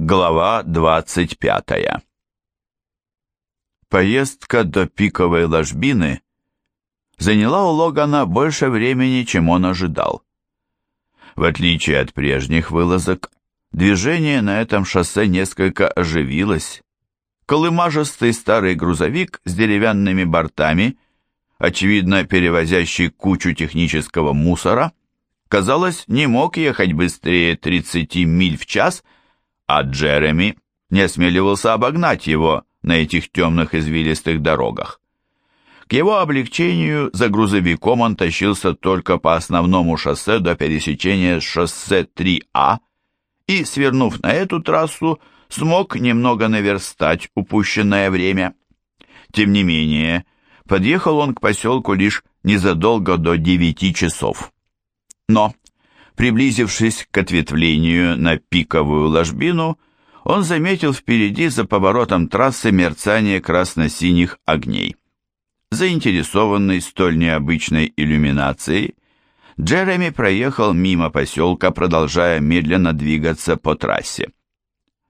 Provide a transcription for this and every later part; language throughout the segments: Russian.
Глава 25 Поездка до пиковой ложбины заняла у Логана больше времени, чем он ожидал. В отличие от прежних вылазок, движение на этом шоссе несколько оживилось. Колымажистый старый грузовик с деревянными бортами, очевидно перевозящий кучу технического мусора, казалось, не мог ехать быстрее 30 миль в час – а Джереми не осмеливался обогнать его на этих темных извилистых дорогах. К его облегчению за грузовиком он тащился только по основному шоссе до пересечения с шоссе 3А и, свернув на эту трассу, смог немного наверстать упущенное время. Тем не менее, подъехал он к поселку лишь незадолго до девяти часов. Но Приблизившись к ответвлению на пиковую ложбину, он заметил впереди за поворотом трассы мерцание красно-синих огней. Заинтересованный столь необычной иллюминацией, Джереми проехал мимо поселка, продолжая медленно двигаться по трассе.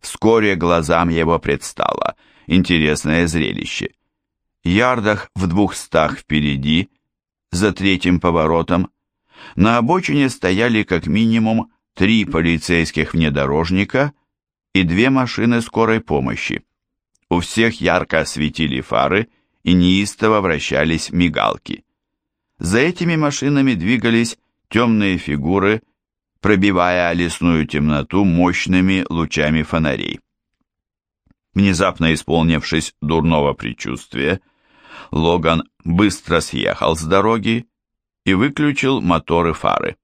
Вскоре глазам его предстало интересное зрелище. Ярдах в двухстах впереди, за третьим поворотом, на обочине стояли как минимум три полицейских внедорожника и две машины скорой помощи. У всех ярко светили фары и неистово вращались мигалки. За этими машинами двигались темные фигуры, пробивая лесную темноту мощными лучами фонарей. Внезапно исполнившись дурного предчувствия, Логан быстро съехал с дороги и выключил моторы фары.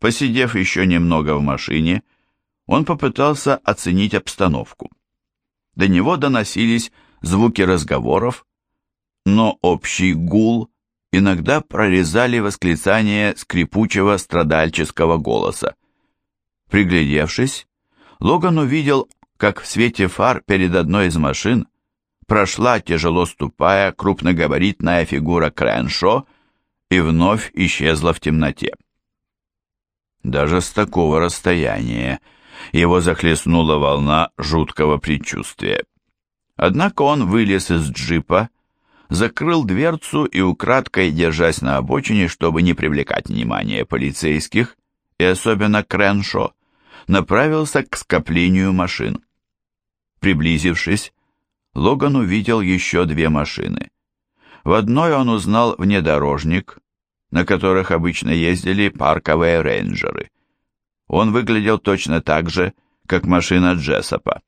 Посидев еще немного в машине, он попытался оценить обстановку. До него доносились звуки разговоров, но общий гул иногда прорезали восклицания скрипучего страдальческого голоса. Приглядевшись, Логан увидел, как в свете фар перед одной из машин прошла, тяжело ступая, крупногабаритная фигура Крэншо и вновь исчезла в темноте. Даже с такого расстояния его захлестнула волна жуткого предчувствия. Однако он вылез из джипа, закрыл дверцу и, украдкой держась на обочине, чтобы не привлекать внимание полицейских, и особенно Креншо, направился к скоплению машин. Приблизившись, Логан увидел еще две машины. В одной он узнал внедорожник, на которых обычно ездили парковые рейнджеры. Он выглядел точно так же, как машина Джессопа.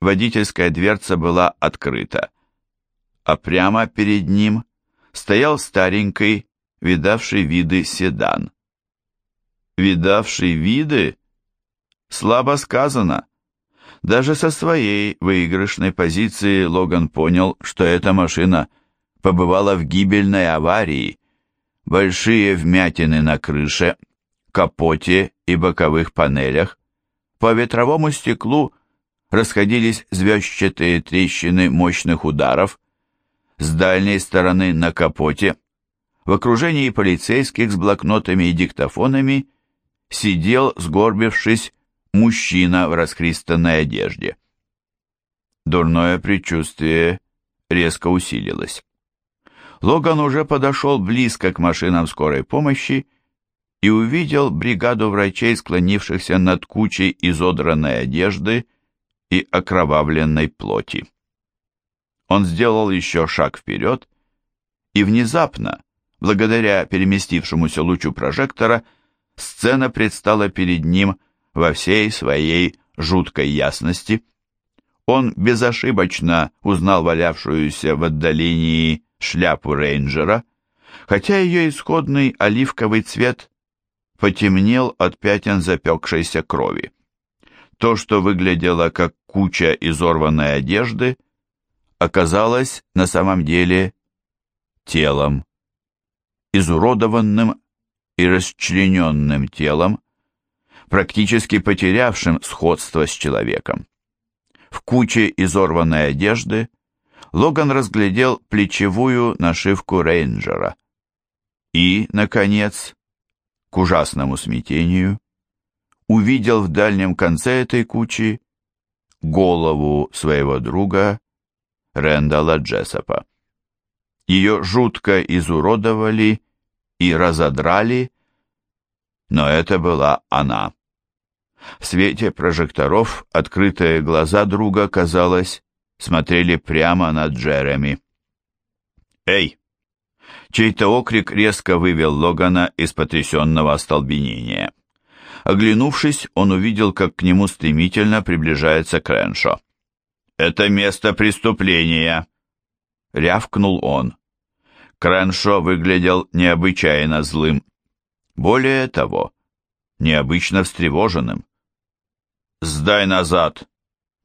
Водительская дверца была открыта, а прямо перед ним стоял старенький, видавший виды седан. Видавший виды? Слабо сказано. Даже со своей выигрышной позиции Логан понял, что эта машина – побывала в гибельной аварии. Большие вмятины на крыше, капоте и боковых панелях. По ветровому стеклу расходились звездчатые трещины мощных ударов. С дальней стороны на капоте, в окружении полицейских с блокнотами и диктофонами, сидел, сгорбившись, мужчина в расхристанной одежде. Дурное предчувствие резко усилилось. Логан уже подошел близко к машинам скорой помощи и увидел бригаду врачей, склонившихся над кучей изодранной одежды и окровавленной плоти. Он сделал еще шаг вперед, и внезапно, благодаря переместившемуся лучу прожектора, сцена предстала перед ним во всей своей жуткой ясности. Он безошибочно узнал валявшуюся в отдалении шляпу рейнджера, хотя ее исходный оливковый цвет потемнел от пятен запекшейся крови. То, что выглядело как куча изорванной одежды, оказалось на самом деле телом, изуродованным и расчлененным телом, практически потерявшим сходство с человеком. В куче изорванной одежды Логан разглядел плечевую нашивку рейнджера. И, наконец, к ужасному смятению, увидел в дальнем конце этой кучи голову своего друга Рэндала Джессопа. Ее жутко изуродовали и разодрали, но это была она. В свете прожекторов открытые глаза друга, казалось, смотрели прямо на Джереми. «Эй!» Чей-то окрик резко вывел Логана из потрясенного остолбенения. Оглянувшись, он увидел, как к нему стремительно приближается Креншо. «Это место преступления!» — рявкнул он. Креншо выглядел необычайно злым. Более того, необычно встревоженным. «Сдай назад!»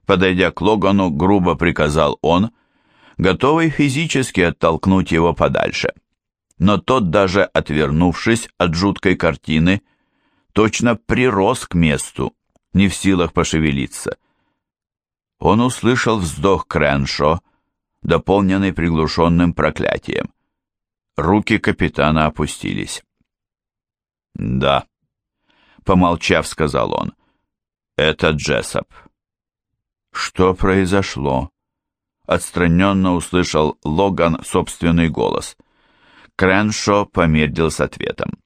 Подойдя к Логану, грубо приказал он, готовый физически оттолкнуть его подальше. Но тот, даже отвернувшись от жуткой картины, точно прирос к месту, не в силах пошевелиться. Он услышал вздох Крэншо, дополненный приглушенным проклятием. Руки капитана опустились. «Да», — помолчав, сказал он, — «это Джессоп». «Что произошло?» Отстраненно услышал Логан собственный голос. Крэншо помедлил с ответом.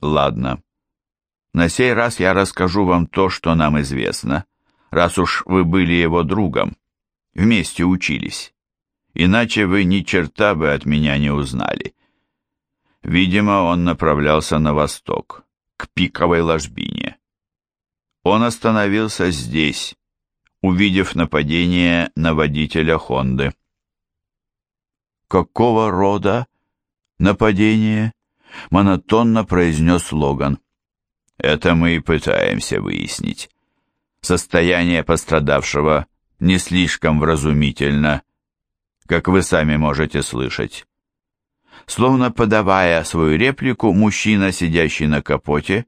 «Ладно. На сей раз я расскажу вам то, что нам известно, раз уж вы были его другом, вместе учились. Иначе вы ни черта бы от меня не узнали». Видимо, он направлялся на восток, к пиковой ложбине. Он остановился здесь, увидев нападение на водителя Хонды. «Какого рода нападение?» — монотонно произнес Логан. «Это мы и пытаемся выяснить. Состояние пострадавшего не слишком вразумительно, как вы сами можете слышать». Словно подавая свою реплику, мужчина, сидящий на капоте,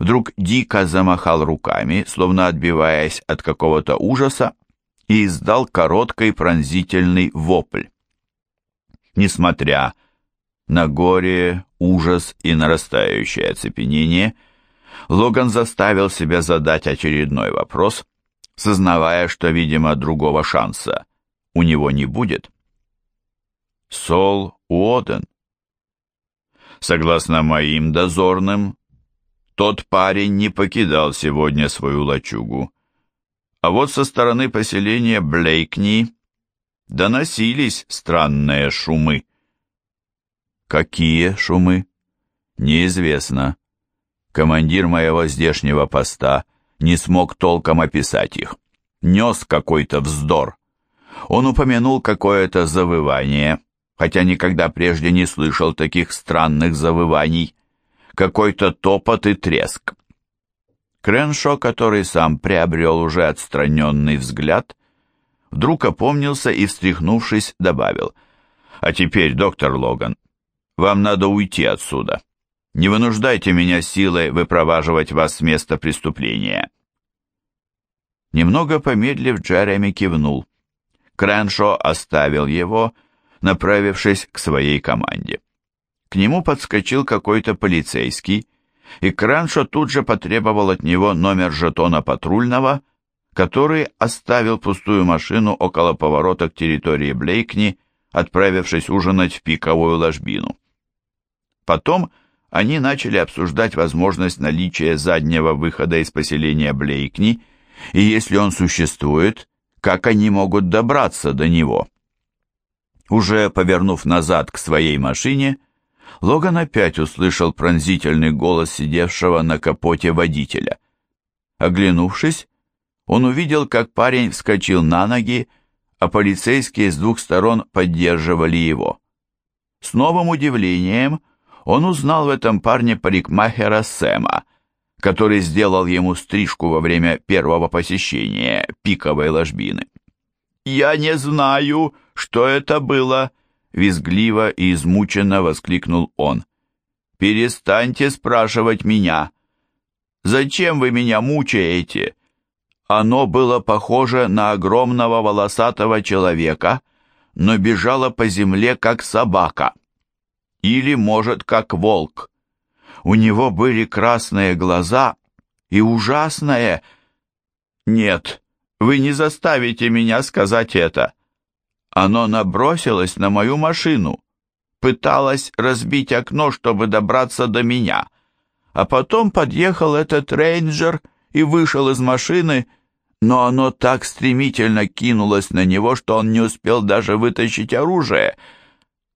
вдруг дико замахал руками, словно отбиваясь от какого-то ужаса, и издал короткий пронзительный вопль. Несмотря на горе, ужас и нарастающее оцепенение, Логан заставил себя задать очередной вопрос, сознавая, что, видимо, другого шанса у него не будет. Сол Уоден. Согласно моим дозорным, тот парень не покидал сегодня свою лачугу. А вот со стороны поселения Блейкни доносились странные шумы. Какие шумы? Неизвестно. Командир моего здешнего поста не смог толком описать их. Нес какой-то вздор. Он упомянул какое-то завывание, хотя никогда прежде не слышал таких странных завываний какой-то топот и треск. Креншо, который сам приобрел уже отстраненный взгляд, вдруг опомнился и, встряхнувшись, добавил, «А теперь, доктор Логан, вам надо уйти отсюда. Не вынуждайте меня силой выпроваживать вас с места преступления». Немного помедлив, Джереми кивнул. Креншо оставил его, направившись к своей команде. К нему подскочил какой-то полицейский, и Краншо тут же потребовал от него номер жетона патрульного, который оставил пустую машину около поворота к территории Блейкни, отправившись ужинать в пиковую ложбину. Потом они начали обсуждать возможность наличия заднего выхода из поселения Блейкни, и если он существует, как они могут добраться до него. Уже повернув назад к своей машине, Логан опять услышал пронзительный голос сидевшего на капоте водителя. Оглянувшись, он увидел, как парень вскочил на ноги, а полицейские с двух сторон поддерживали его. С новым удивлением он узнал в этом парне парикмахера Сэма, который сделал ему стрижку во время первого посещения пиковой ложбины. «Я не знаю, что это было», Визгливо и измученно воскликнул он. «Перестаньте спрашивать меня! Зачем вы меня мучаете?» Оно было похоже на огромного волосатого человека, но бежало по земле, как собака. Или, может, как волк. У него были красные глаза и ужасное... Нет, Вы не заставите меня сказать это. Оно набросилось на мою машину, пыталось разбить окно, чтобы добраться до меня, а потом подъехал этот рейнджер и вышел из машины, но оно так стремительно кинулось на него, что он не успел даже вытащить оружие.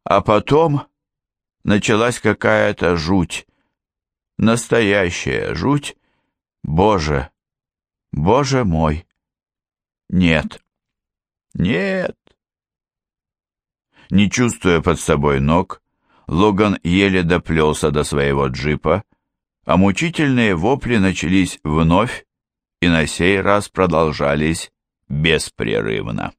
А потом началась какая-то жуть. Настоящая жуть. Боже, боже мой. Нет. Нет. Не чувствуя под собой ног, Логан еле доплелся до своего джипа, а мучительные вопли начались вновь и на сей раз продолжались беспрерывно.